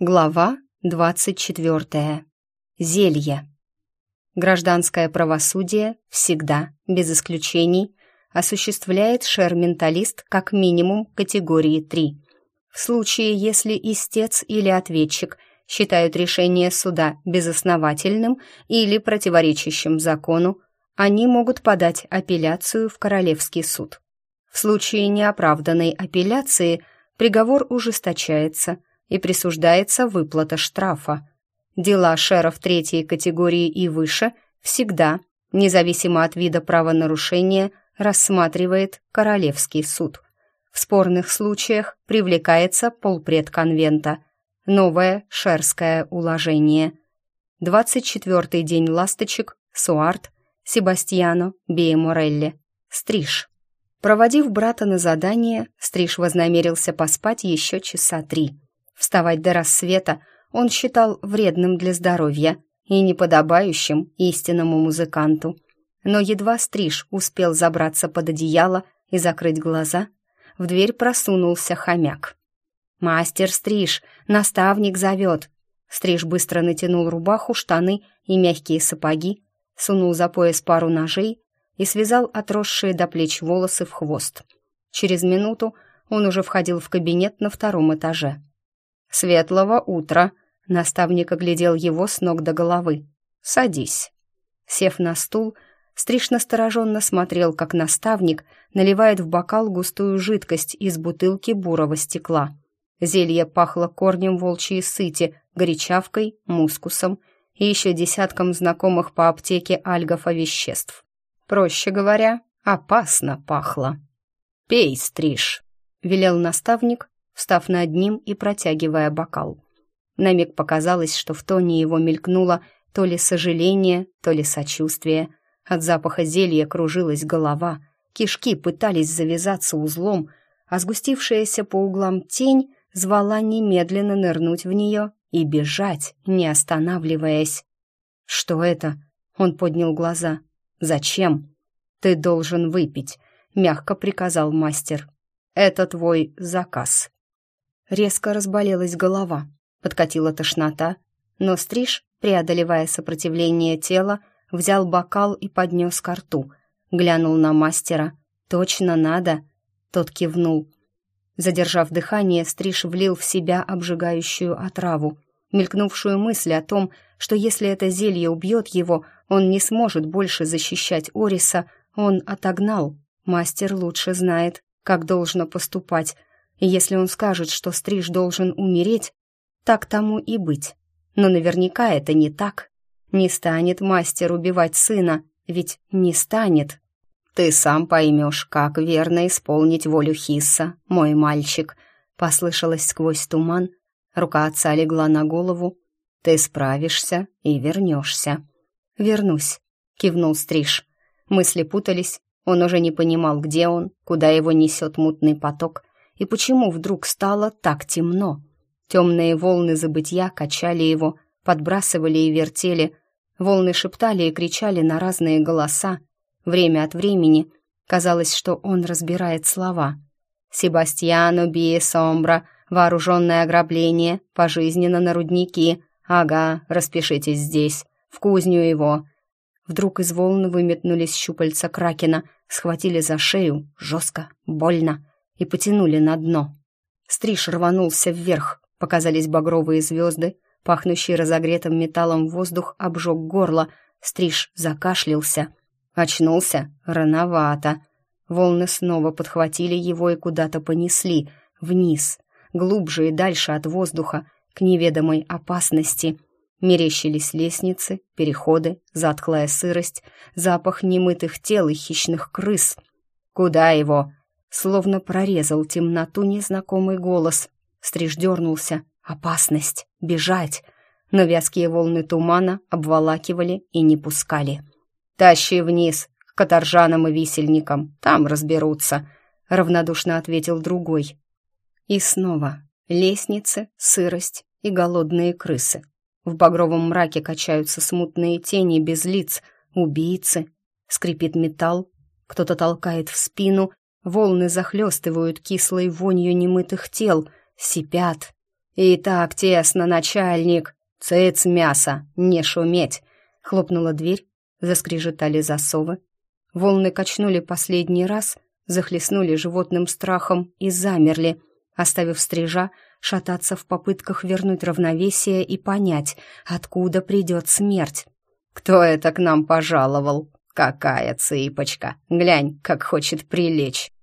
Глава 24. Зелье. Гражданское правосудие всегда, без исключений, осуществляет шер-менталист как минимум категории 3. В случае, если истец или ответчик считают решение суда безосновательным или противоречащим закону, они могут подать апелляцию в Королевский суд. В случае неоправданной апелляции приговор ужесточается – и присуждается выплата штрафа. Дела шеров третьей категории и выше всегда, независимо от вида правонарушения, рассматривает Королевский суд. В спорных случаях привлекается полпред конвента. Новое шерское уложение. 24-й день ласточек, Суарт, Себастьяно, Биеморелли, Стриж. Проводив брата на задание, Стриж вознамерился поспать еще часа три. Вставать до рассвета он считал вредным для здоровья и неподобающим истинному музыканту. Но едва Стриж успел забраться под одеяло и закрыть глаза, в дверь просунулся хомяк. «Мастер Стриж, наставник зовет!» Стриж быстро натянул рубаху, штаны и мягкие сапоги, сунул за пояс пару ножей и связал отросшие до плеч волосы в хвост. Через минуту он уже входил в кабинет на втором этаже. «Светлого утра!» — наставник оглядел его с ног до головы. «Садись». Сев на стул, Стриж настороженно смотрел, как наставник наливает в бокал густую жидкость из бутылки бурого стекла. Зелье пахло корнем волчьей сыти, горячавкой, мускусом и еще десятком знакомых по аптеке альгов веществ. Проще говоря, опасно пахло. «Пей, Стриж», — велел наставник, встав над ним и протягивая бокал. На миг показалось, что в тоне его мелькнуло то ли сожаление, то ли сочувствие. От запаха зелья кружилась голова, кишки пытались завязаться узлом, а сгустившаяся по углам тень звала немедленно нырнуть в нее и бежать, не останавливаясь. «Что это?» — он поднял глаза. «Зачем?» «Ты должен выпить», — мягко приказал мастер. «Это твой заказ». Резко разболелась голова, подкатила тошнота, но Стриж, преодолевая сопротивление тела, взял бокал и поднес ко рту, глянул на мастера. «Точно надо?» Тот кивнул. Задержав дыхание, Стриж влил в себя обжигающую отраву, мелькнувшую мысль о том, что если это зелье убьет его, он не сможет больше защищать Ориса, он отогнал. Мастер лучше знает, как должно поступать, и если он скажет, что Стриж должен умереть, так тому и быть. Но наверняка это не так. Не станет мастер убивать сына, ведь не станет. «Ты сам поймешь, как верно исполнить волю Хисса, мой мальчик», — послышалось сквозь туман. Рука отца легла на голову. «Ты справишься и вернешься». «Вернусь», — кивнул Стриж. Мысли путались, он уже не понимал, где он, куда его несет мутный поток — и почему вдруг стало так темно. Темные волны забытья качали его, подбрасывали и вертели, волны шептали и кричали на разные голоса. Время от времени казалось, что он разбирает слова. «Себастьяно Бие Сомбра, вооруженное ограбление, пожизненно на рудники. Ага, распишитесь здесь, в кузню его». Вдруг из волны выметнулись щупальца Кракена, схватили за шею, жестко, больно и потянули на дно. Стриж рванулся вверх, показались багровые звезды, пахнущий разогретым металлом воздух обжег горло, Стриж закашлялся. Очнулся рановато. Волны снова подхватили его и куда-то понесли, вниз, глубже и дальше от воздуха, к неведомой опасности. Мерещились лестницы, переходы, затхлая сырость, запах немытых тел и хищных крыс. «Куда его?» Словно прорезал темноту незнакомый голос. Стриж дернулся. Опасность. Бежать. Но вязкие волны тумана обволакивали и не пускали. «Тащи вниз, к каторжанам и висельникам. Там разберутся», — равнодушно ответил другой. И снова лестницы, сырость и голодные крысы. В багровом мраке качаются смутные тени без лиц, убийцы. Скрипит металл, кто-то толкает в спину, Волны захлестывают кислой вонью немытых тел, сипят. «И так тесно, начальник!» «Цыц мясо, не шуметь!» Хлопнула дверь, заскрежетали засовы. Волны качнули последний раз, захлестнули животным страхом и замерли, оставив стрижа шататься в попытках вернуть равновесие и понять, откуда придет смерть. «Кто это к нам пожаловал? Какая цыпочка! Глянь, как хочет прилечь!»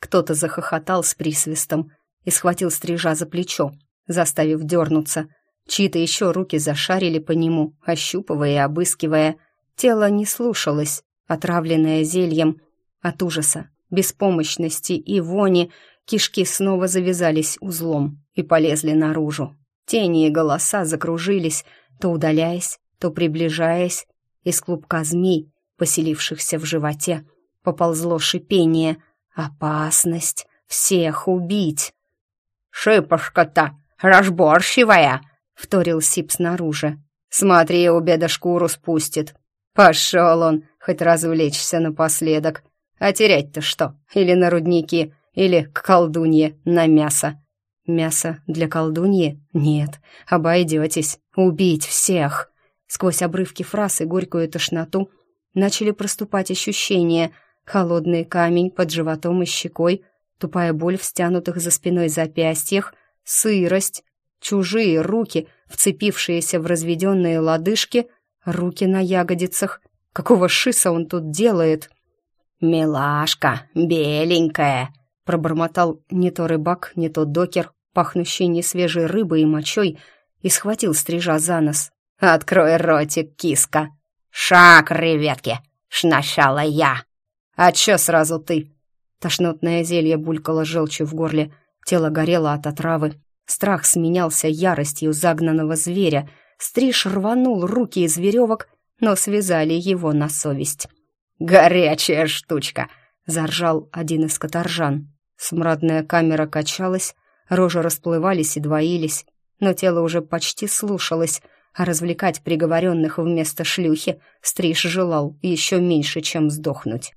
Кто-то захохотал с присвистом и схватил стрижа за плечо, заставив дернуться. Чьи-то еще руки зашарили по нему, ощупывая и обыскивая. Тело не слушалось, отравленное зельем. От ужаса, беспомощности и вони кишки снова завязались узлом и полезли наружу. Тени и голоса закружились, то удаляясь, то приближаясь. Из клубка змей, поселившихся в животе, поползло шипение. «Опасность! Всех убить!» «Шипошка-то разборчивая!» — вторил Сип снаружи. «Смотри, у беда шкуру спустит. Пошел он, хоть развлечься напоследок. А терять-то что? Или на рудники, или к колдунье на мясо. Мясо для колдуньи? Нет, обойдетесь. Убить всех. Сквозь обрывки фраз и горькую тошноту начали проступать ощущения. Холодный камень под животом и щекой, тупая боль в стянутых за спиной запястьях, сырость, чужие руки, вцепившиеся в разведенные лодыжки, руки на ягодицах. Какого шиса он тут делает? «Милашка, беленькая!» пробормотал не то рыбак, не то докер, пахнущий несвежей рыбой и мочой, и схватил стрижа за нос. «Открой ротик, киска!» «Шаг, реветки! Шначала я!» «А чё сразу ты?» Тошнотное зелье булькало желчью в горле, тело горело от отравы. Страх сменялся яростью загнанного зверя. Стриж рванул руки из веревок, но связали его на совесть. «Горячая штучка!» — заржал один из каторжан. Смрадная камера качалась, рожи расплывались и двоились, но тело уже почти слушалось, а развлекать приговоренных вместо шлюхи Стриж желал еще меньше, чем сдохнуть.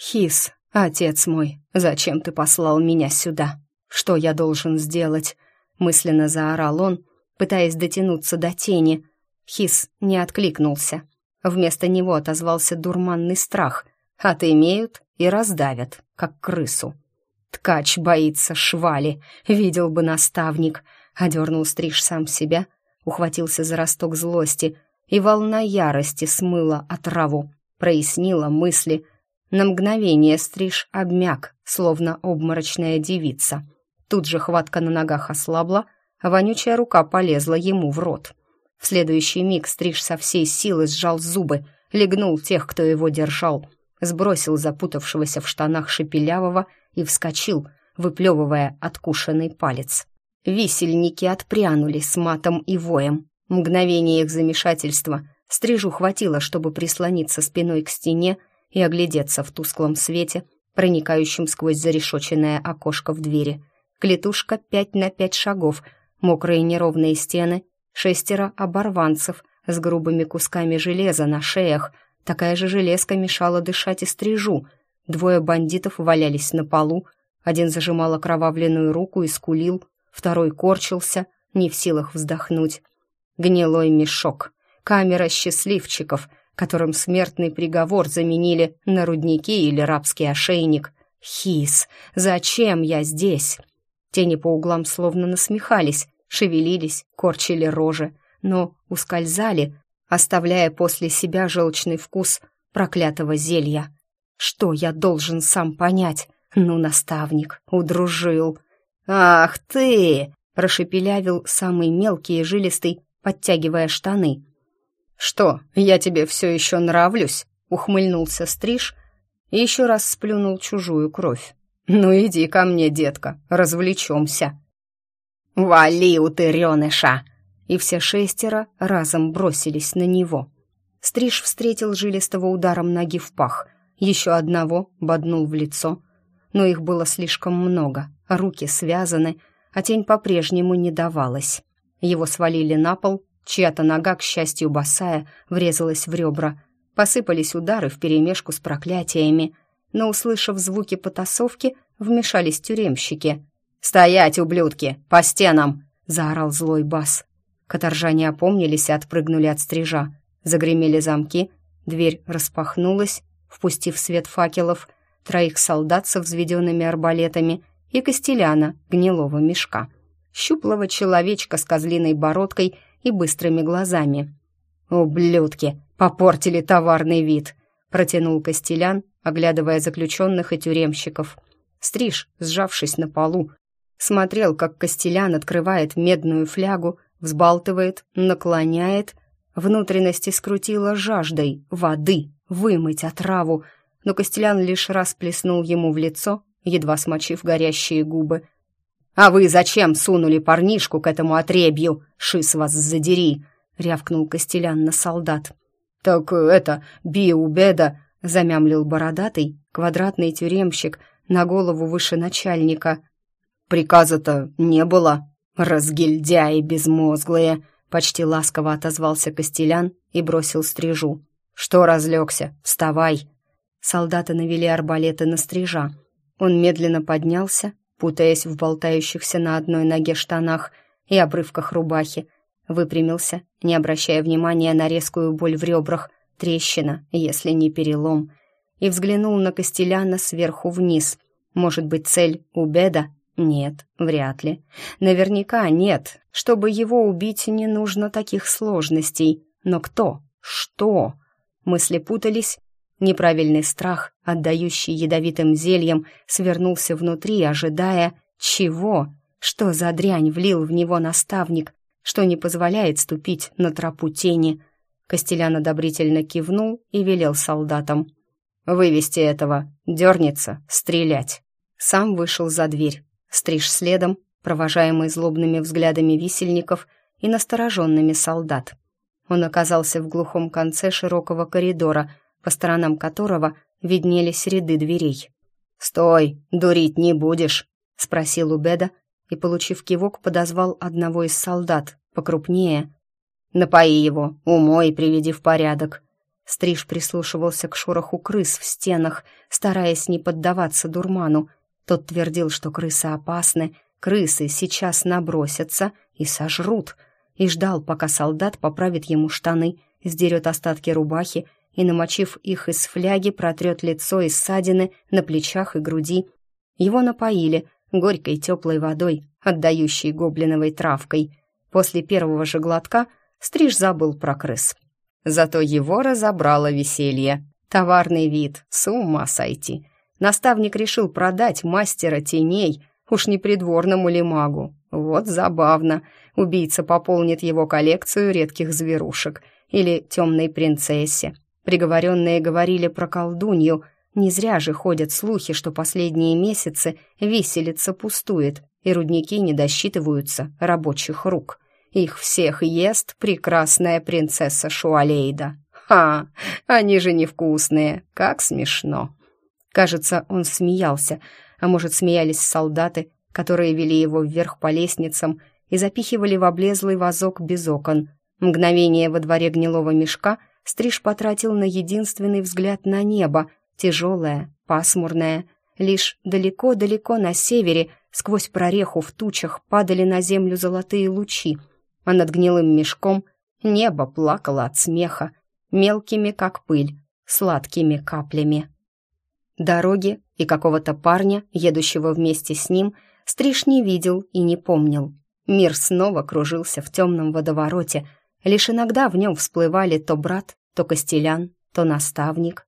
«Хис, отец мой, зачем ты послал меня сюда? Что я должен сделать?» мысленно заорал он, пытаясь дотянуться до тени. Хис не откликнулся. Вместо него отозвался дурманный страх. Отымеют и раздавят, как крысу. Ткач боится швали, видел бы наставник. Одернул стриж сам себя, ухватился за росток злости, и волна ярости смыла отраву, прояснила мысли. На мгновение стриж обмяк, словно обморочная девица. Тут же хватка на ногах ослабла, а вонючая рука полезла ему в рот. В следующий миг стриж со всей силы сжал зубы, легнул тех, кто его держал, сбросил запутавшегося в штанах шепелявого и вскочил, выплевывая откушенный палец. Висельники отпрянули с матом и воем. Мгновение их замешательства стрижу хватило, чтобы прислониться спиной к стене и оглядеться в тусклом свете, проникающем сквозь зарешоченное окошко в двери. Клетушка пять на пять шагов, мокрые неровные стены, шестеро оборванцев с грубыми кусками железа на шеях, такая же железка мешала дышать и стрижу — Двое бандитов валялись на полу, один зажимал окровавленную руку и скулил, второй корчился, не в силах вздохнуть. Гнилой мешок, камера счастливчиков, которым смертный приговор заменили на рудники или рабский ошейник. Хис, зачем я здесь? Тени по углам словно насмехались, шевелились, корчили рожи, но ускользали, оставляя после себя желчный вкус проклятого зелья. Что я должен сам понять? Ну, наставник, удружил. «Ах ты!» — прошепелявил самый мелкий и жилистый, подтягивая штаны. «Что, я тебе все еще нравлюсь?» — ухмыльнулся Стриж и еще раз сплюнул чужую кровь. «Ну иди ко мне, детка, развлечемся». «Вали, утыреныша!» И все шестеро разом бросились на него. Стриж встретил жилистого ударом ноги в пах — еще одного боднул в лицо, но их было слишком много, руки связаны, а тень по-прежнему не давалась. Его свалили на пол, чья-то нога, к счастью, босая, врезалась в ребра. Посыпались удары вперемешку с проклятиями, но, услышав звуки потасовки, вмешались тюремщики. «Стоять, ублюдки! По стенам!» — заорал злой бас. Каторжане опомнились и отпрыгнули от стрижа. Загремели замки, дверь распахнулась, впустив свет факелов, троих солдат со взведенными арбалетами и костеляна гнилого мешка, щуплого человечка с козлиной бородкой и быстрыми глазами. «Ублюдки! Попортили товарный вид!» — протянул Костелян, оглядывая заключенных и тюремщиков. Стриж, сжавшись на полу, смотрел, как Костелян открывает медную флягу, взбалтывает, наклоняет. Внутренности скрутило жаждой воды, вымыть отраву, но Костелян лишь раз плеснул ему в лицо, едва смочив горящие губы. «А вы зачем сунули парнишку к этому отребью? Шис вас задери!» — рявкнул Костелян на солдат. «Так это, биубеда!» — замямлил бородатый, квадратный тюремщик, на голову выше начальника. «Приказа-то не было. Разгильдяи безмозглые!» — почти ласково отозвался Костелян и бросил стрижу. «Что разлегся? Вставай!» Солдаты навели арбалеты на стрижа. Он медленно поднялся, путаясь в болтающихся на одной ноге штанах и обрывках рубахи, выпрямился, не обращая внимания на резкую боль в ребрах, трещина, если не перелом, и взглянул на Костеляна сверху вниз. Может быть, цель у Беда? Нет, вряд ли. Наверняка нет. Чтобы его убить, не нужно таких сложностей. Но кто? Что? Мысли путались. Неправильный страх, отдающий ядовитым зельем, свернулся внутри, ожидая... Чего? Что за дрянь влил в него наставник, что не позволяет ступить на тропу тени? Костелян одобрительно кивнул и велел солдатам. «Вывести этого, дернется, стрелять». Сам вышел за дверь. Стриж следом, провожаемый злобными взглядами висельников и настороженными солдат. Он оказался в глухом конце широкого коридора, по сторонам которого виднелись ряды дверей. «Стой, дурить не будешь?» — спросил Убеда и, получив кивок, подозвал одного из солдат, покрупнее. «Напои его, умой и приведи в порядок». Стриж прислушивался к шороху крыс в стенах, стараясь не поддаваться дурману. Тот твердил, что крысы опасны, крысы сейчас набросятся и сожрут — и ждал, пока солдат поправит ему штаны, сдерет остатки рубахи и, намочив их из фляги, протрет лицо и ссадины на плечах и груди. Его напоили горькой теплой водой, отдающей гоблиновой травкой. После первого же глотка Стриж забыл про крыс. Зато его разобрало веселье. Товарный вид, с ума сойти. Наставник решил продать мастера теней, уж не придворному ли магу. Вот забавно. Убийца пополнит его коллекцию редких зверушек или темной принцессе. Приговоренные говорили про колдунью. Не зря же ходят слухи, что последние месяцы виселица пустует, и рудники не досчитываются рабочих рук. Их всех ест прекрасная принцесса Шуалейда. Ха! Они же невкусные, как смешно. Кажется, он смеялся, а может, смеялись солдаты, которые вели его вверх по лестницам и запихивали в облезлый вазок без окон. Мгновение во дворе гнилого мешка Стриж потратил на единственный взгляд на небо, тяжелое, пасмурное. Лишь далеко-далеко на севере, сквозь прореху в тучах, падали на землю золотые лучи, а над гнилым мешком небо плакало от смеха, мелкими, как пыль, сладкими каплями. Дороги и какого-то парня, едущего вместе с ним, Стриж не видел и не помнил. Мир снова кружился в темном водовороте. Лишь иногда в нем всплывали то брат, то костелян, то наставник.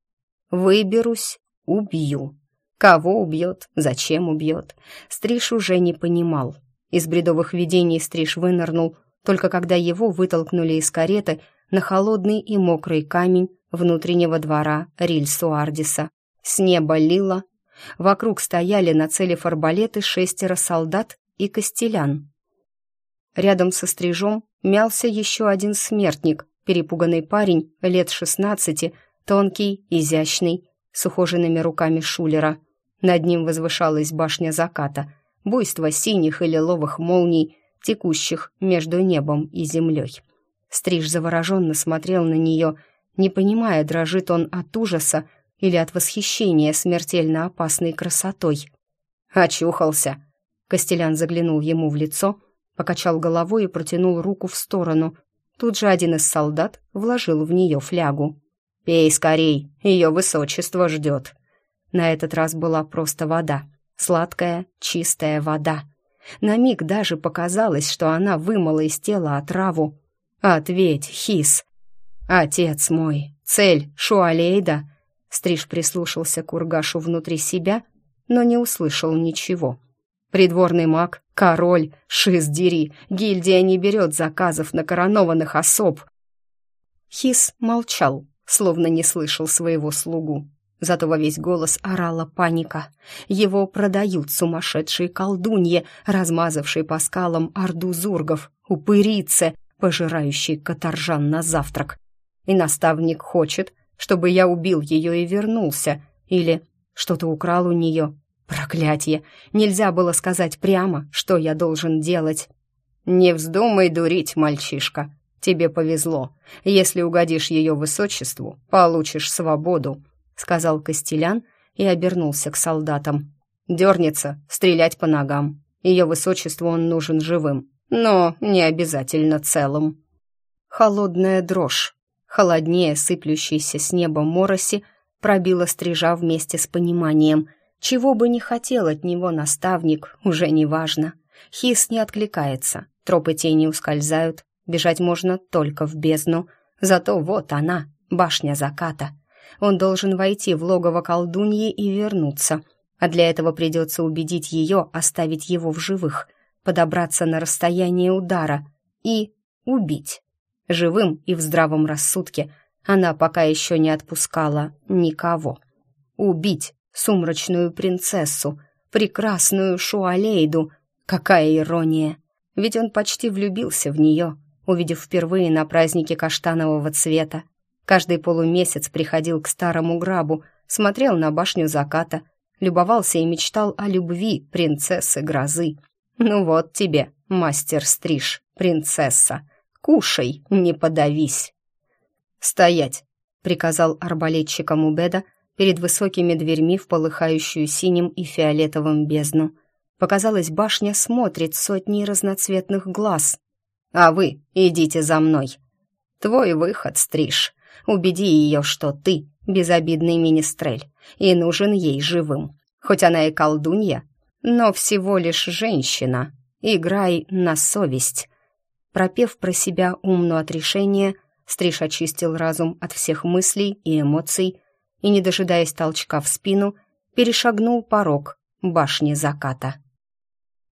«Выберусь, убью». Кого убьет, зачем убьет, Стриж уже не понимал. Из бредовых видений Стриж вынырнул, только когда его вытолкнули из кареты на холодный и мокрый камень внутреннего двора Рильсуардиса. С неба лило, вокруг стояли, нацелив арбалеты, шестеро солдат и костелян. Рядом со стрижом мялся еще один смертник, перепуганный парень, лет шестнадцати, тонкий, изящный, с ухоженными руками шулера. Над ним возвышалась башня заката, буйство синих и лиловых молний, текущих между небом и землей. Стриж завороженно смотрел на нее, не понимая, дрожит он от ужаса или от восхищения смертельно опасной красотой. «Очухался!» Костелян заглянул ему в лицо покачал головой и протянул руку в сторону. Тут же один из солдат вложил в нее флягу. «Пей скорей, ее высочество ждет». На этот раз была просто вода. Сладкая, чистая вода. На миг даже показалось, что она вымыла из тела отраву. «Ответь, Хис!» «Отец мой, цель Шуалейда!» Стриж прислушался к Ургашу внутри себя, но не услышал ничего. Придворный маг, король, шиздери, гильдия не берет заказов на коронованных особ. Хис молчал, словно не слышал своего слугу. Зато во весь голос орала паника. Его продают сумасшедшие колдуньи, размазавшие по скалам орду зургов, упырицы, пожирающие каторжан на завтрак. И наставник хочет, чтобы я убил ее и вернулся, или что-то украл у нее. Проклятье! Нельзя было сказать прямо, что я должен делать. «Не вздумай дурить, мальчишка. Тебе повезло. Если угодишь ее высочеству, получишь свободу», — сказал Костелян и обернулся к солдатам. «Дернется, стрелять по ногам. Ее высочеству он нужен живым, но не обязательно целым». Холодная дрожь, холоднее сыплющейся с неба мороси, пробила стрижа вместе с пониманием. Чего бы ни хотел от него наставник, уже не важно. Хис не откликается, тропы тени ускользают, бежать можно только в бездну. Зато вот она, башня заката — он должен войти в логово колдуньи и вернуться, а для этого придется убедить ее оставить его в живых, подобраться на расстояние удара и убить. Живым и в здравом рассудке она пока еще не отпускала никого. Убить сумрачную принцессу, прекрасную Шуалейду. Какая ирония! Ведь он почти влюбился в нее, увидев впервые на празднике каштанового цвета, Каждый полумесяц приходил к старому грабу, смотрел на башню заката, любовался и мечтал о любви принцессы грозы. «Ну вот тебе, мастер Стриж, принцесса, кушай, не подавись!» «Стоять!» — приказал арбалетчикам Убеда перед высокими дверьми в полыхающую синим и фиолетовым бездну. Показалось, башня смотрит сотни разноцветных глаз. «А вы идите за мной!» «Твой выход, Стриж!» Убеди ее, что ты безобидный министрель и нужен ей живым. Хоть она и колдунья, но всего лишь женщина. Играй на совесть». Пропев про себя умно отрешение, Стриж очистил разум от всех мыслей и эмоций и, не дожидаясь толчка в спину, перешагнул порог башни заката.